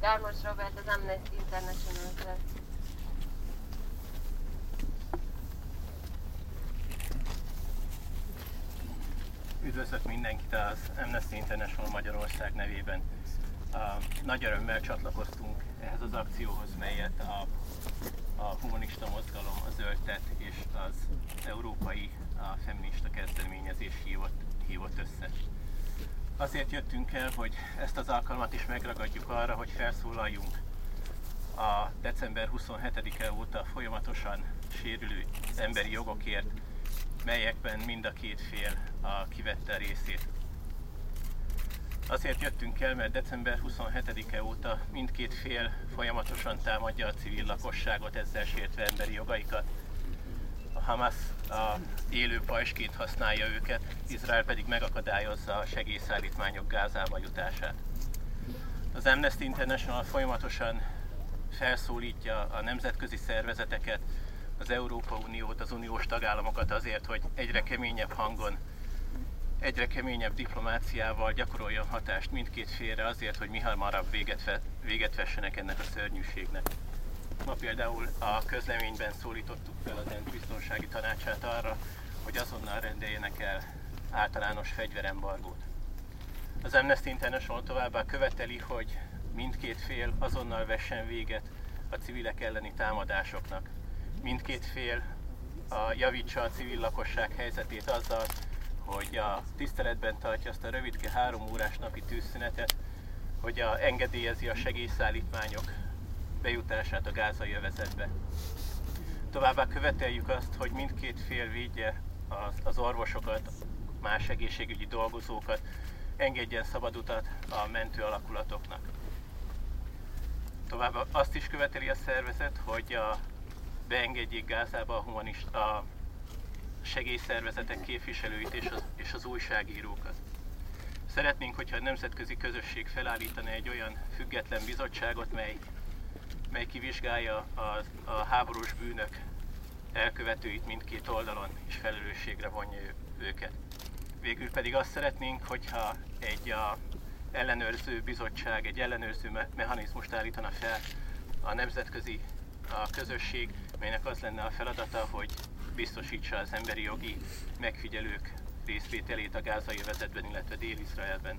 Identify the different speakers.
Speaker 1: Gármos Robert, az Amnesty international
Speaker 2: Üdvözlök mindenkit az Amnesty International Magyarország nevében. Uh, nagy örömmel csatlakoztunk ehhez az akcióhoz, melyet a, a humanista mozgalom, a zöldtet és az európai a feminista kezdeményezés hívott, hívott össze. Azért jöttünk el, hogy ezt az alkalmat is megragadjuk arra, hogy felszólaljunk a december 27-e óta folyamatosan sérülő emberi jogokért, melyekben mind a két fél a kivette részét. Azért jöttünk el, mert december 27-e óta mindkét fél folyamatosan támadja a civil lakosságot, ezzel sértve emberi jogaikat. Hamas a élő pajsként használja őket, Izrael pedig megakadályozza a segélyszállítmányok Gázába jutását. Az Amnesty International folyamatosan felszólítja a nemzetközi szervezeteket, az Európa Uniót, az uniós tagállamokat azért, hogy egyre keményebb hangon, egyre keményebb diplomáciával gyakoroljon hatást mindkét félre azért, hogy mi hamarabb véget, fe, véget vessenek ennek a szörnyűségnek. Például a közleményben szólítottuk fel az ENSZ biztonsági tanácsát arra, hogy azonnal rendeljenek el általános fegyverembargót. Az Amnesty International továbbá követeli, hogy mindkét fél azonnal vessen véget a civilek elleni támadásoknak. Mindkét fél a, javítsa a civil lakosság helyzetét azzal, hogy a tiszteletben tartja azt a rövidke három órás napi tűzszünetet, hogy a, engedélyezi a segélyszállítmányok bejutását a gázai övezetbe. Továbbá követeljük azt, hogy mindkét fél védje az, az orvosokat, más egészségügyi dolgozókat, engedjen szabad utat a mentő alakulatoknak. Továbbá azt is követeli a szervezet, hogy a, beengedjék Gázába a, humanist, a segélyszervezetek képviselőit és az, és az újságírókat. Szeretnénk, hogyha a nemzetközi közösség felállítana egy olyan független bizottságot, mely mely kivizsgálja a, a háborús bűnök elkövetőit mindkét oldalon, és felelősségre vonja őket. Végül pedig azt szeretnénk, hogyha egy a ellenőrző bizottság, egy ellenőrző me- mechanizmust állítana fel a nemzetközi a közösség, melynek az lenne a feladata, hogy biztosítsa az emberi jogi megfigyelők részvételét a gázai vezetben, illetve Dél-Izraelben.